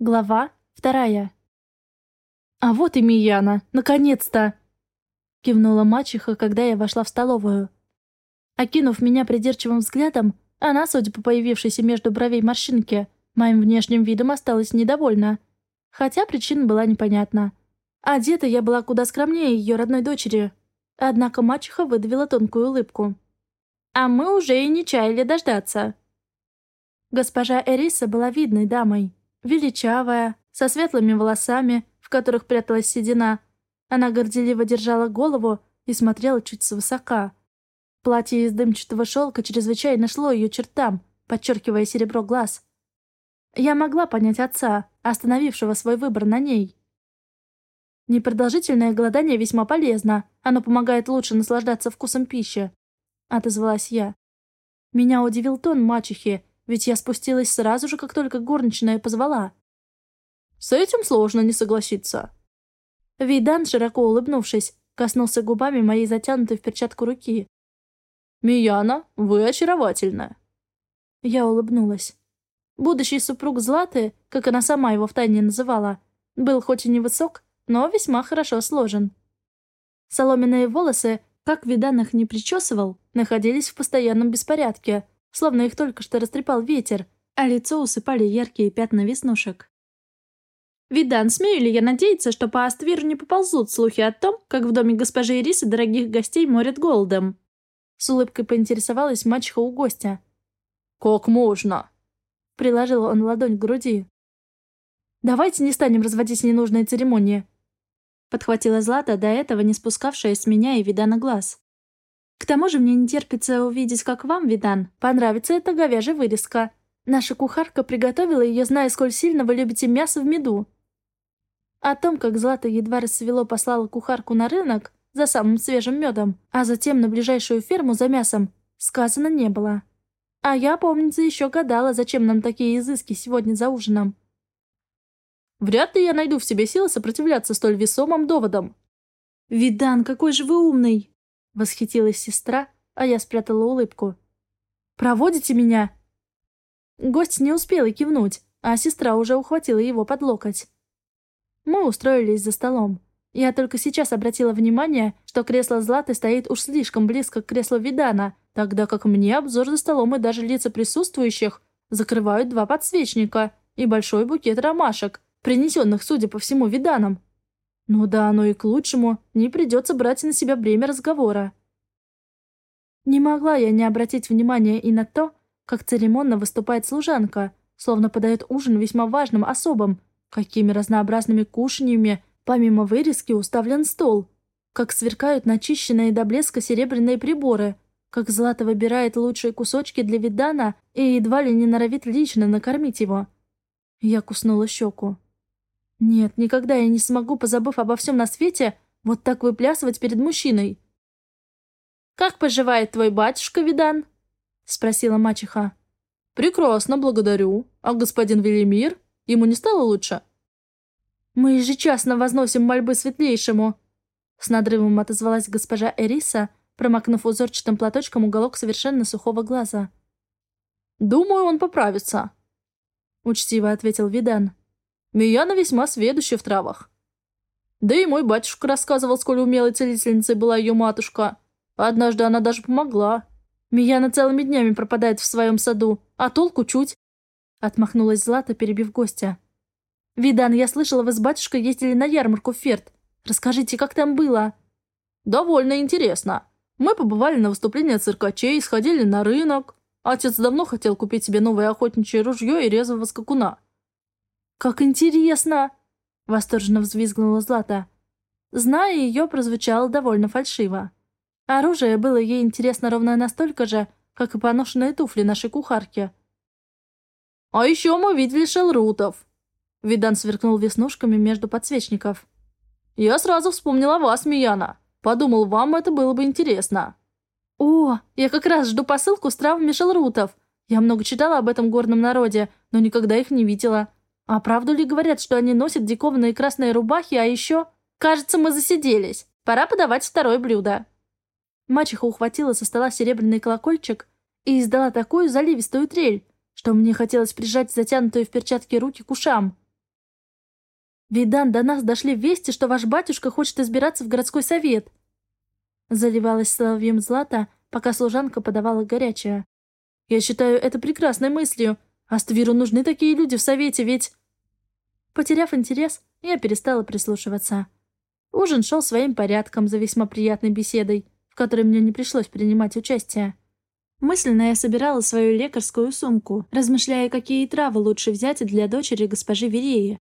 Глава вторая. «А вот и Мияна! Наконец-то!» Кивнула мачеха, когда я вошла в столовую. Окинув меня придирчивым взглядом, она, судя по появившейся между бровей морщинке, моим внешним видом осталась недовольна. Хотя причина была непонятна. Одета я была куда скромнее ее родной дочери. Однако мачеха выдавила тонкую улыбку. «А мы уже и не чаяли дождаться». Госпожа Эриса была видной дамой, величавая, со светлыми волосами, в которых пряталась седина. Она горделиво держала голову и смотрела чуть свысока. Платье из дымчатого шелка чрезвычайно шло ее чертам, подчеркивая серебро глаз. Я могла понять отца, остановившего свой выбор на ней. Непродолжительное голодание весьма полезно, оно помогает лучше наслаждаться вкусом пищи, — отозвалась я. Меня удивил тон мачехи, ведь я спустилась сразу же, как только горничная позвала. С этим сложно не согласиться. Видан, широко улыбнувшись, коснулся губами моей затянутой в перчатку руки. «Мияна, вы очаровательна!» Я улыбнулась. Будущий супруг Златы, как она сама его втайне называла, был хоть и невысок, но весьма хорошо сложен. Соломенные волосы, как Видан их не причесывал, находились в постоянном беспорядке — словно их только что растрепал ветер, а лицо усыпали яркие пятна веснушек. «Видан, смею ли я надеяться, что по Аствиру не поползут слухи о том, как в доме госпожи Ирисы дорогих гостей морят голодом?» С улыбкой поинтересовалась мачеха у гостя. «Как можно?» Приложил он ладонь к груди. «Давайте не станем разводить ненужные церемонии», подхватила Злата, до этого не спускавшая с меня и Видана глаз. К тому же мне не терпится увидеть, как вам, Видан, понравится эта говяжья вырезка. Наша кухарка приготовила ее, зная, сколь сильно вы любите мясо в меду. О том, как Злата едва рассвело послала кухарку на рынок за самым свежим медом, а затем на ближайшую ферму за мясом, сказано не было. А я, помнится, еще гадала, зачем нам такие изыски сегодня за ужином. Вряд ли я найду в себе силы сопротивляться столь весомым доводам. «Видан, какой же вы умный!» Восхитилась сестра, а я спрятала улыбку. «Проводите меня?» Гость не успел и кивнуть, а сестра уже ухватила его под локоть. Мы устроились за столом. Я только сейчас обратила внимание, что кресло Златы стоит уж слишком близко к креслу Видана, тогда как мне обзор за столом и даже лица присутствующих закрывают два подсвечника и большой букет ромашек, принесенных, судя по всему, Виданом. Ну да, оно и к лучшему, не придется брать на себя бремя разговора. Не могла я не обратить внимания и на то, как церемонно выступает служанка, словно подает ужин весьма важным особам, какими разнообразными кушаньями, помимо вырезки, уставлен стол, как сверкают начищенные до блеска серебряные приборы, как Злата выбирает лучшие кусочки для видана и едва ли не норовит лично накормить его. Я куснула щеку. Нет, никогда я не смогу, позабыв обо всем на свете, вот так выплясывать перед мужчиной. «Как поживает твой батюшка, Видан?» — спросила мачеха. «Прекрасно, благодарю. А господин Велимир? Ему не стало лучше?» «Мы ежечасно возносим мольбы светлейшему», — с надрывом отозвалась госпожа Эриса, промокнув узорчатым платочком уголок совершенно сухого глаза. «Думаю, он поправится», — учтиво ответил Видан. Мияна весьма сведуща в травах. Да и мой батюшка рассказывал, сколь умелой целительницей была ее матушка. Однажды она даже помогла. Мияна целыми днями пропадает в своем саду, а толку чуть. Отмахнулась Злата, перебив гостя. «Видан, я слышала, вы с батюшкой ездили на ярмарку в Ферт. Расскажите, как там было?» «Довольно интересно. Мы побывали на выступлении циркачей, сходили на рынок. Отец давно хотел купить себе новое охотничье ружье и резвого скакуна. «Как интересно!» — восторженно взвизгнула Злата. Зная ее, прозвучало довольно фальшиво. Оружие было ей интересно ровно настолько же, как и поношенные туфли нашей кухарки. «А еще мы видели шелрутов!» Видан сверкнул веснушками между подсвечников. «Я сразу вспомнила вас, Мияна. Подумал, вам это было бы интересно». «О, я как раз жду посылку с травами шелрутов. Я много читала об этом горном народе, но никогда их не видела. А правду ли говорят, что они носят дикованные красные рубахи, а еще... Кажется, мы засиделись. Пора подавать второе блюдо. Мачеха ухватила со стола серебряный колокольчик и издала такую заливистую трель, что мне хотелось прижать затянутые в перчатки руки к ушам. «Видан, до нас дошли вести, что ваш батюшка хочет избираться в городской совет!» Заливалась соловьем Злата, пока служанка подавала горячее. «Я считаю это прекрасной мыслью. Аствиру нужны такие люди в совете, ведь...» Потеряв интерес, я перестала прислушиваться. Ужин шел своим порядком за весьма приятной беседой, в которой мне не пришлось принимать участие. Мысленно я собирала свою лекарскую сумку, размышляя, какие травы лучше взять для дочери госпожи Вереи.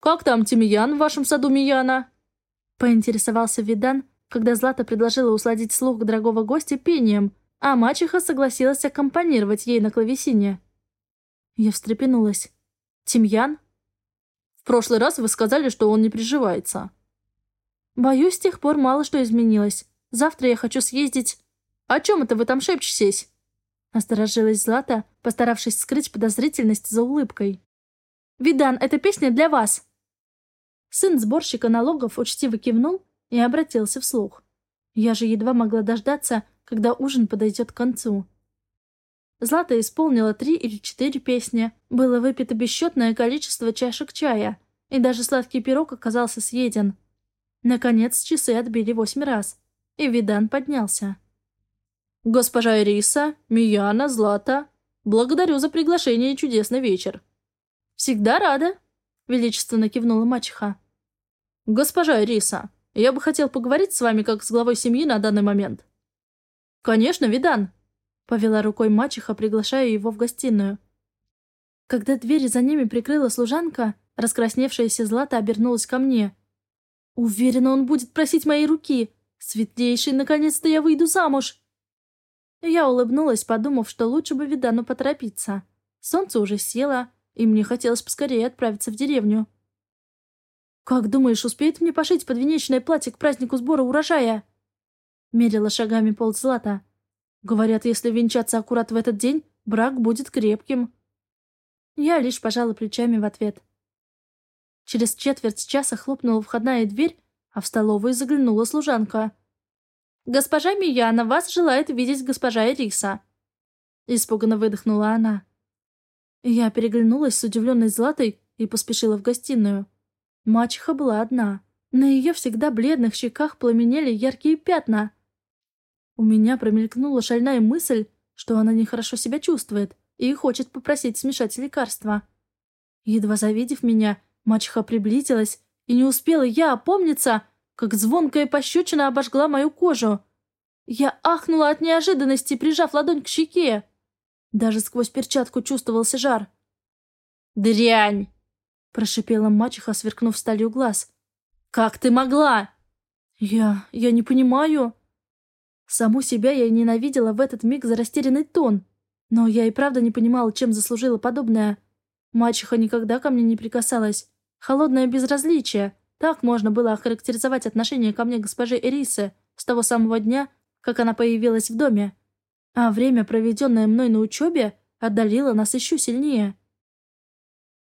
«Как там тимьян в вашем саду Мияна?» Поинтересовался Видан, когда Злата предложила усладить слух дорогого гостя пением, а мачеха согласилась аккомпанировать ей на клавесине. Я встрепенулась. «Тимьян?» «В прошлый раз вы сказали, что он не приживается». «Боюсь, с тех пор мало что изменилось. Завтра я хочу съездить...» «О чем это вы там шепчетесь?» Насторожилась Злата, постаравшись скрыть подозрительность за улыбкой. «Видан, эта песня для вас!» Сын сборщика налогов учтиво кивнул и обратился вслух. Я же едва могла дождаться, когда ужин подойдет к концу. Злата исполнила три или четыре песни, было выпито бесчетное количество чашек чая, и даже сладкий пирог оказался съеден. Наконец часы отбили восемь раз, и Видан поднялся. «Госпожа Ириса, Мияна, Злата, благодарю за приглашение и чудесный вечер». «Всегда рада», — величественно кивнула мачеха. «Госпожа Ириса, я бы хотел поговорить с вами как с главой семьи на данный момент». «Конечно, Видан», — повела рукой мачеха, приглашая его в гостиную. Когда дверь за ними прикрыла служанка, раскрасневшаяся Злата обернулась ко мне. «Уверена, он будет просить моей руки. Светлейший, наконец-то я выйду замуж!» Я улыбнулась, подумав, что лучше бы Видану поторопиться. Солнце уже село, и мне хотелось поскорее отправиться в деревню. «Как думаешь, успеет мне пошить подвенечное платье к празднику сбора урожая?» Мерила шагами пол злата. «Говорят, если венчаться аккурат в этот день, брак будет крепким». Я лишь пожала плечами в ответ. Через четверть часа хлопнула входная дверь, а в столовую заглянула служанка. «Госпожа Мияна, вас желает видеть госпожа Эриса!» Испуганно выдохнула она. Я переглянулась с удивленной Златой и поспешила в гостиную. Мачеха была одна. На ее всегда бледных щеках пламенели яркие пятна. У меня промелькнула шальная мысль, что она нехорошо себя чувствует и хочет попросить смешать лекарства. Едва завидев меня, мачеха приблизилась, и не успела я опомниться, как звонкая пощечина обожгла мою кожу. Я ахнула от неожиданности, прижав ладонь к щеке. Даже сквозь перчатку чувствовался жар. «Дрянь!» — прошипела мачеха, сверкнув сталью глаз. «Как ты могла?» «Я... я не понимаю...» Саму себя я ненавидела в этот миг за растерянный тон. Но я и правда не понимала, чем заслужила подобное. Мачеха никогда ко мне не прикасалась. Холодное безразличие. Так можно было охарактеризовать отношение ко мне госпожи Эрисы с того самого дня, как она появилась в доме. А время, проведенное мной на учебе, отдалило нас еще сильнее.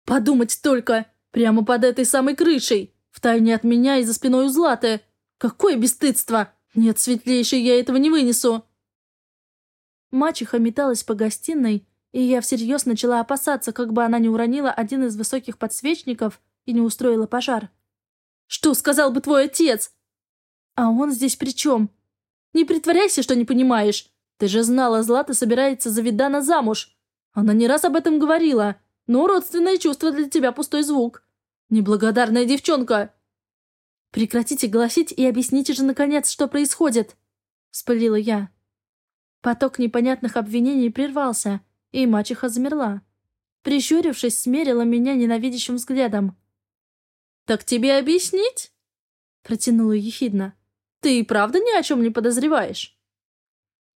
«Подумать только! Прямо под этой самой крышей! Втайне от меня и за спиной у Златы! Какое бесстыдство! Нет, светлейший, я этого не вынесу!» Мачеха металась по гостиной, и я всерьез начала опасаться, как бы она не уронила один из высоких подсвечников и не устроила пожар. Что сказал бы твой отец?» «А он здесь при чем?» «Не притворяйся, что не понимаешь. Ты же знала, Злата собирается за Видана замуж. Она не раз об этом говорила, но родственное чувство для тебя пустой звук. Неблагодарная девчонка!» «Прекратите голосить и объясните же, наконец, что происходит!» — вспылила я. Поток непонятных обвинений прервался, и мачеха замерла. Прищурившись, смерила меня ненавидящим взглядом. «Так тебе объяснить?» Протянула ехидно. «Ты и правда ни о чем не подозреваешь?»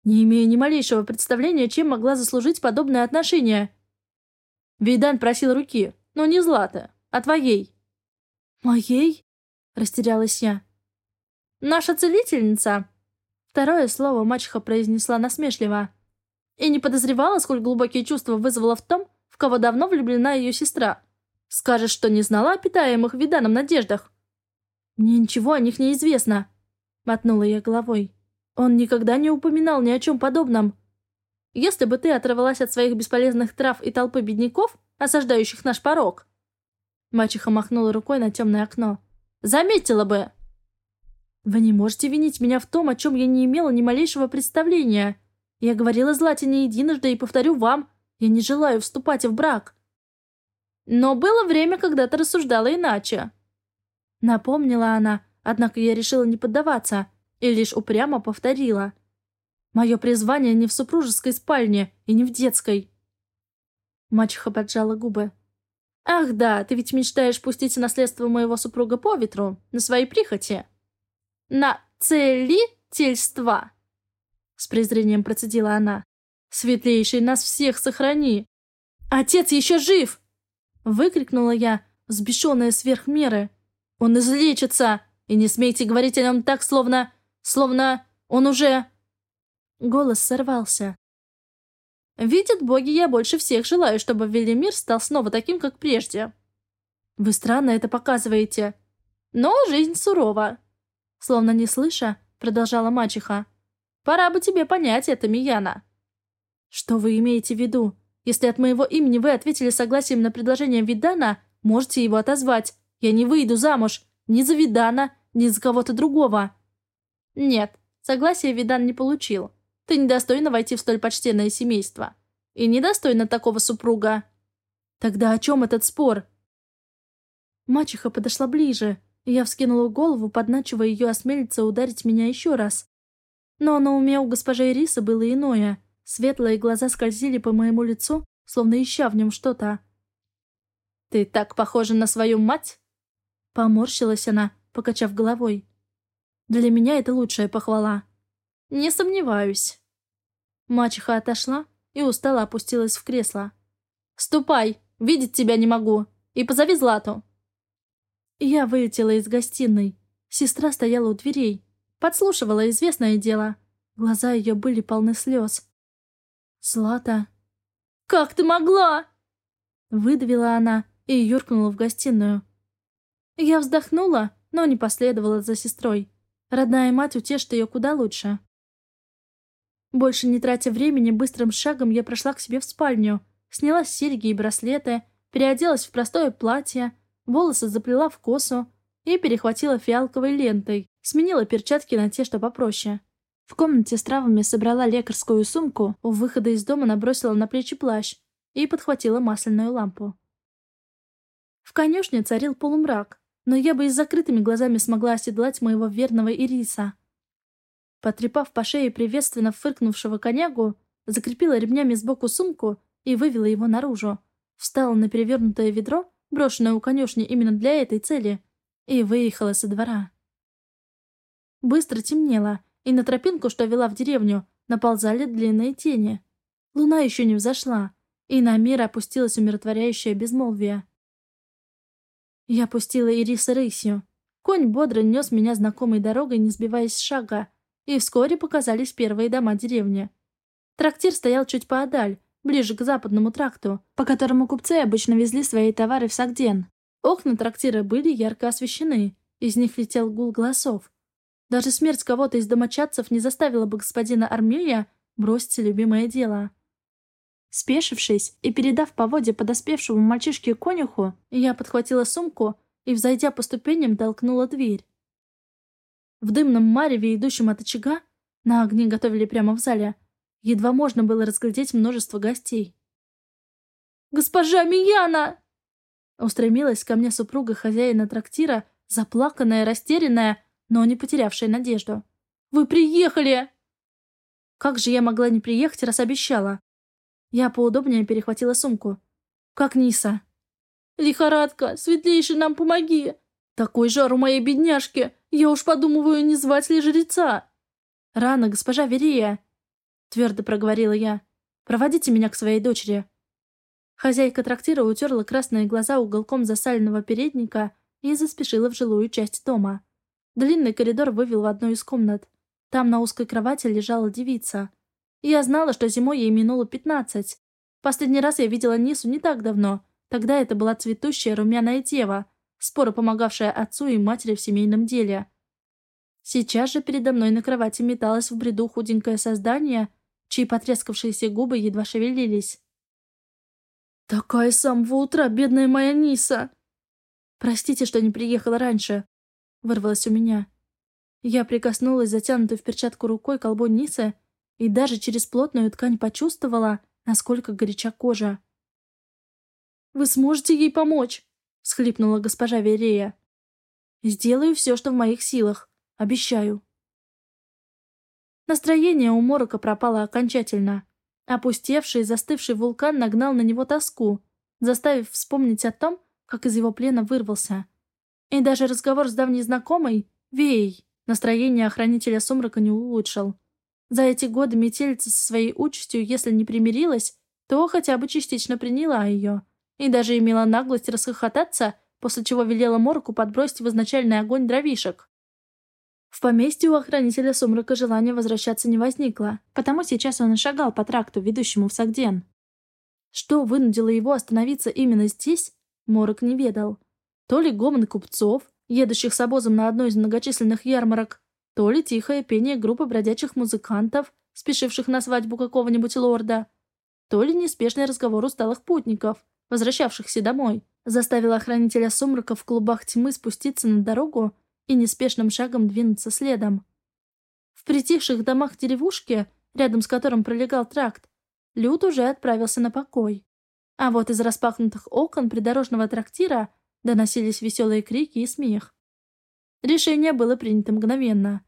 Не имею ни малейшего представления, чем могла заслужить подобное отношение. Видан просил руки, но не Злата, а твоей. «Моей?» — растерялась я. «Наша целительница!» Второе слово мачеха произнесла насмешливо. И не подозревала, сколь глубокие чувства вызвала в том, в кого давно влюблена ее сестра. Скажешь, что не знала о питаемых виданом надеждах?» «Мне ничего о них не известно», — мотнула я головой. «Он никогда не упоминал ни о чем подобном. Если бы ты оторвалась от своих бесполезных трав и толпы бедняков, осаждающих наш порог...» Мачеха махнула рукой на темное окно. «Заметила бы!» «Вы не можете винить меня в том, о чем я не имела ни малейшего представления. Я говорила Злате не единожды и повторю вам, я не желаю вступать в брак». «Но было время, когда ты рассуждала иначе». Напомнила она, однако я решила не поддаваться и лишь упрямо повторила. «Мое призвание не в супружеской спальне и не в детской». Мачеха поджала губы. «Ах да, ты ведь мечтаешь пустить наследство моего супруга по ветру, на своей прихоти?» «На целительство!» С презрением процедила она. «Светлейший, нас всех сохрани!» «Отец еще жив!» Выкрикнула я, взбешенная сверх меры. «Он излечится! И не смейте говорить о нем так, словно... словно... он уже...» Голос сорвался. Видят боги, я больше всех желаю, чтобы Велимир стал снова таким, как прежде. Вы странно это показываете. Но жизнь сурова. Словно не слыша, продолжала мачеха. Пора бы тебе понять это, Мияна. Что вы имеете в виду? Если от моего имени вы ответили согласием на предложение Видана, можете его отозвать. Я не выйду замуж. Ни за Видана, ни за кого-то другого. Нет, согласия Видан не получил. Ты недостойна войти в столь почтенное семейство. И недостойна такого супруга. Тогда о чем этот спор? Мачеха подошла ближе, я вскинула голову, подначивая ее осмелиться ударить меня еще раз. Но на уме у госпожи Ирисы было иное. Светлые глаза скользили по моему лицу, словно ища в нем что-то. «Ты так похожа на свою мать?» Поморщилась она, покачав головой. «Для меня это лучшая похвала. «Не сомневаюсь». Мачеха отошла и устало опустилась в кресло. «Ступай, видеть тебя не могу. И позови Злату». Я вылетела из гостиной. Сестра стояла у дверей. Подслушивала известное дело. Глаза ее были полны слез. «Злата...» «Как ты могла?» Выдавила она и юркнула в гостиную. Я вздохнула, но не последовала за сестрой. Родная мать утешит ее куда лучше. Больше не тратя времени, быстрым шагом я прошла к себе в спальню, сняла серьги и браслеты, переоделась в простое платье, волосы заплела в косу и перехватила фиалковой лентой, сменила перчатки на те, что попроще. В комнате с травами собрала лекарскую сумку, у выхода из дома набросила на плечи плащ и подхватила масляную лампу. В конюшне царил полумрак, но я бы и с закрытыми глазами смогла оседлать моего верного Ириса — Потрепав по шее приветственно фыркнувшего конягу, закрепила ремнями сбоку сумку и вывела его наружу. Встала на перевернутое ведро, брошенное у конюшни именно для этой цели, и выехала со двора. Быстро темнело, и на тропинку, что вела в деревню, наползали длинные тени. Луна еще не взошла, и на мир опустилось умиротворяющее безмолвие. Я пустила Ириса рысью. Конь бодро нес меня знакомой дорогой, не сбиваясь с шага, и вскоре показались первые дома деревни. Трактир стоял чуть поодаль, ближе к западному тракту, по которому купцы обычно везли свои товары в Сагден. Окна трактира были ярко освещены, из них летел гул голосов. Даже смерть кого-то из домочадцев не заставила бы господина Армея бросить любимое дело. Спешившись и передав поводья подоспевшему мальчишке-конюху, я подхватила сумку и, взойдя по ступеням, толкнула дверь. В дымном мареве, идущем от очага, на огне готовили прямо в зале, едва можно было разглядеть множество гостей. «Госпожа Мияна!» Устремилась ко мне супруга хозяина трактира, заплаканная, растерянная, но не потерявшая надежду. «Вы приехали!» Как же я могла не приехать, раз обещала? Я поудобнее перехватила сумку. «Как Ниса?» «Лихорадка! Светлейший, нам помоги! Такой жар у моей бедняжки! Я уж подумываю, не звать ли жреца. Рано, госпожа Верия, твердо проговорила я. Проводите меня к своей дочери. Хозяйка трактира утерла красные глаза уголком засаленного передника и заспешила в жилую часть дома. Длинный коридор вывел в одну из комнат. Там на узкой кровати лежала девица. Я знала, что зимой ей минуло пятнадцать. Последний раз я видела Нису не так давно. Тогда это была цветущая румяная дева — споро помогавшая отцу и матери в семейном деле. Сейчас же передо мной на кровати металось в бреду худенькое создание, чьи потрескавшиеся губы едва шевелились. «Такая с самого утра, бедная моя Ниса!» «Простите, что не приехала раньше», — вырвалось у меня. Я прикоснулась затянутой в перчатку рукой к колбу Нисы и даже через плотную ткань почувствовала, насколько горяча кожа. «Вы сможете ей помочь?» — всхлипнула госпожа Верея. «Сделаю все, что в моих силах. Обещаю». Настроение у Морока пропало окончательно. Опустевший и застывший вулкан нагнал на него тоску, заставив вспомнить о том, как из его плена вырвался. И даже разговор с давней знакомой, Веей, настроение охранителя сумрака не улучшил. За эти годы метелица со своей участью, если не примирилась, то хотя бы частично приняла ее. И даже имела наглость расхохотаться, после чего велела Мороку подбросить в изначальный огонь дровишек. В поместье у охранителя сумрака желания возвращаться не возникло, потому сейчас он и шагал по тракту, ведущему в Сагден. Что вынудило его остановиться именно здесь, Морок не ведал. То ли гомон купцов, едущих с обозом на одной из многочисленных ярмарок, то ли тихое пение группы бродячих музыкантов, спешивших на свадьбу какого-нибудь лорда, то ли неспешный разговор усталых путников, возвращавшихся домой, заставил охранителя сумрака в клубах тьмы спуститься на дорогу и неспешным шагом двинуться следом. В притихших домах деревушки, рядом с которым пролегал тракт, Люд уже отправился на покой. А вот из распахнутых окон придорожного трактира доносились веселые крики и смех. Решение было принято мгновенно.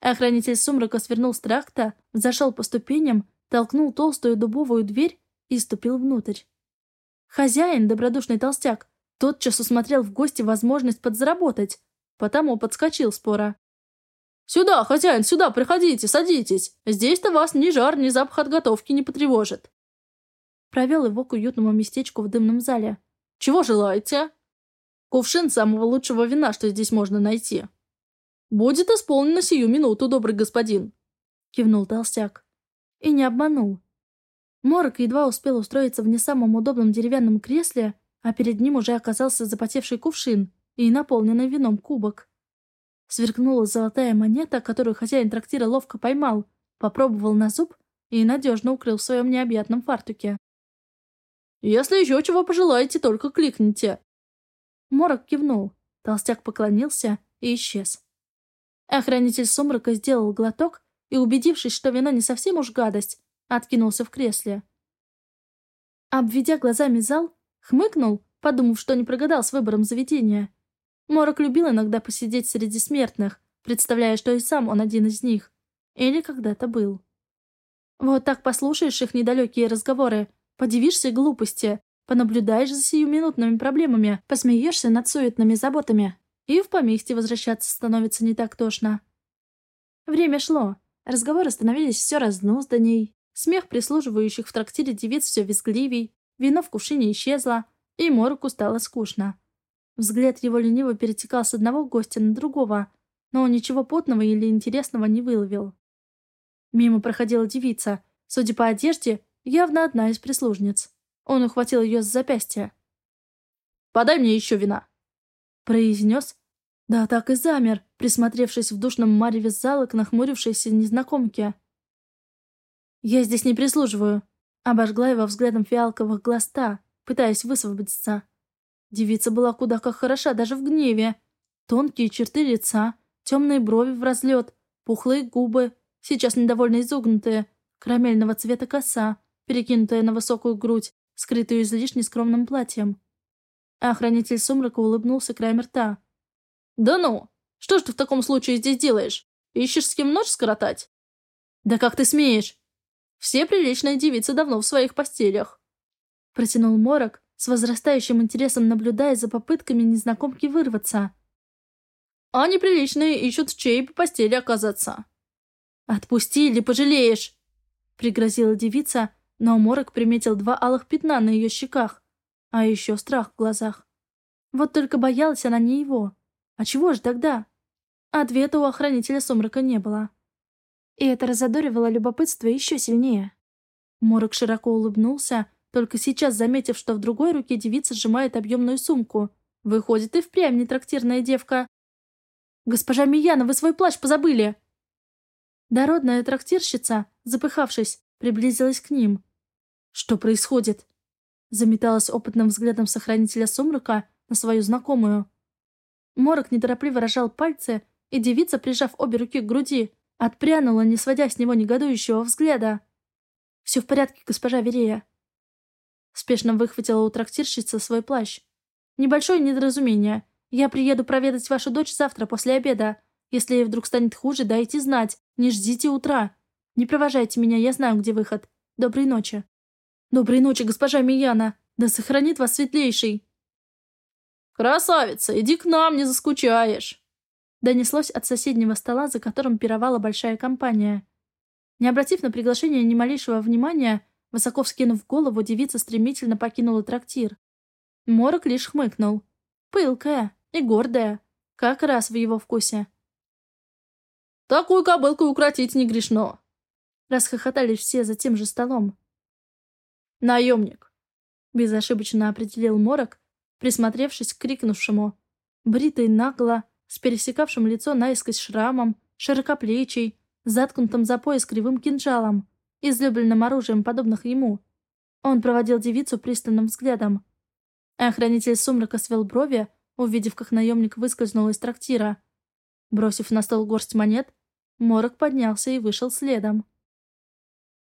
Охранитель сумрака свернул с тракта, зашел по ступеням, толкнул толстую дубовую дверь и ступил внутрь. Хозяин, добродушный толстяк, тотчас усмотрел в гости возможность подзаработать, потому подскочил спора. «Сюда, хозяин, сюда, приходите, садитесь. Здесь-то вас ни жар, ни запах от готовки не потревожит». Провел его к уютному местечку в дымном зале. «Чего желаете?» «Кувшин самого лучшего вина, что здесь можно найти». «Будет исполнено сию минуту, добрый господин», — кивнул толстяк. И не обманул. Морок едва успел устроиться в не самом удобном деревянном кресле, а перед ним уже оказался запотевший кувшин и наполненный вином кубок. Сверкнула золотая монета, которую хозяин трактира ловко поймал, попробовал на зуб и надежно укрыл в своем необъятном фартуке. «Если еще чего пожелаете, только кликните!» Морок кивнул, толстяк поклонился и исчез. Охранитель сумрака сделал глоток и, убедившись, что вино не совсем уж гадость, откинулся в кресле. Обведя глазами зал, хмыкнул, подумав, что не прогадал с выбором заведения. Морок любил иногда посидеть среди смертных, представляя, что и сам он один из них. Или когда-то был. Вот так послушаешь их недалекие разговоры, подивишься глупости, понаблюдаешь за сиюминутными проблемами, посмеешься над суетными заботами, и в поместье возвращаться становится не так тошно. Время шло, разговоры становились все разнузданней, смех прислуживающих в трактире девиц все визгливей, вино в кувшине исчезло, и Морку стало скучно. Взгляд его лениво перетекал с одного гостя на другого, но он ничего потного или интересного не выловил. Мимо проходила девица, судя по одежде, явно одна из прислужниц. Он ухватил ее с запястья. «Подай мне еще вина!» Произнес. Да так и замер, присмотревшись в душном мареве зала к нахмурившейся незнакомке. «Я здесь не прислуживаю», — обожгла его взглядом фиалковых глаз та, пытаясь высвободиться. Девица была куда как хороша даже в гневе. Тонкие черты лица, темные брови в разлет, пухлые губы, сейчас недовольно изогнутые, карамельного цвета коса, перекинутая на высокую грудь, скрытую излишне скромным платьем. А охранитель сумрака улыбнулся краем рта. «Да ну! Что ж ты в таком случае здесь делаешь? Ищешь с кем ночь скоротать?» «Да как ты смеешь? Все приличные девицы давно в своих постелях!» Протянул Морок, с возрастающим интересом наблюдая за попытками незнакомки вырваться. «А неприличные ищут в чьей по постели оказаться». «Отпусти или пожалеешь!» — пригрозила девица, но Морок приметил два алых пятна на ее щеках, а еще страх в глазах. Вот только боялась она не его. А чего же тогда? Ответа у охранителя сумрака не было. И это разодоривало любопытство еще сильнее. Морок широко улыбнулся, только сейчас заметив, что в другой руке девица сжимает объемную сумку. Выходит, и впрямь не трактирная девка. «Госпожа Мияна, вы свой плащ позабыли!» Дородная трактирщица, запыхавшись, приблизилась к ним. «Что происходит?» Заметалась опытным взглядом сохранителя сумрака на свою знакомую. Морок неторопливо рожал пальцы, и девица, прижав обе руки к груди, отпрянула, не сводя с него негодующего взгляда. «Все в порядке, госпожа Верея». Спешно выхватила у трактирщицы свой плащ. «Небольшое недоразумение. Я приеду проведать вашу дочь завтра после обеда. Если ей вдруг станет хуже, дайте знать. Не ждите утра. Не провожайте меня, я знаю, где выход. Доброй ночи». «Доброй ночи, госпожа Мияна. Да сохранит вас светлейший». «Красавица, иди к нам, не заскучаешь!» Донеслось от соседнего стола, за которым пировала большая компания. Не обратив на приглашение ни малейшего внимания, высоко вскинув голову, девица стремительно покинула трактир. Морок лишь хмыкнул. Пылкая и гордая. Как раз в его вкусе. «Такую кобылку укротить не грешно!» Расхохотались все за тем же столом. «Наемник!» Безошибочно определил Морок, присмотревшись к крикнувшему. Бритый нагло, с пересекавшим лицо наискось шрамом, широкоплечий, заткнутым за пояс кривым кинжалом, излюбленным оружием подобных ему. Он проводил девицу пристальным взглядом. Охранитель сумрака свел брови, увидев, как наемник выскользнул из трактира. Бросив на стол горсть монет, Морок поднялся и вышел следом.